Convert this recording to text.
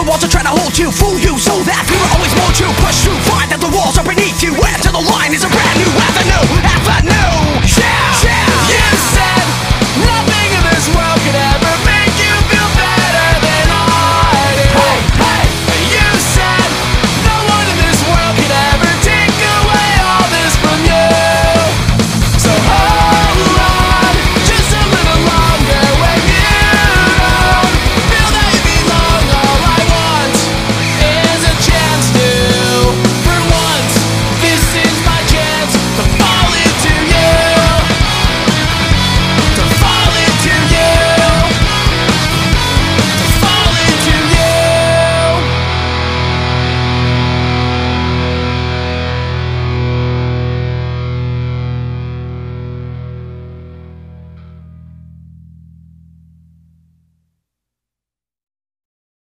the walls are trying to hold you. Fool you so that you will always mold you Push through, find that the walls are beneath you. Where to the line is a brand new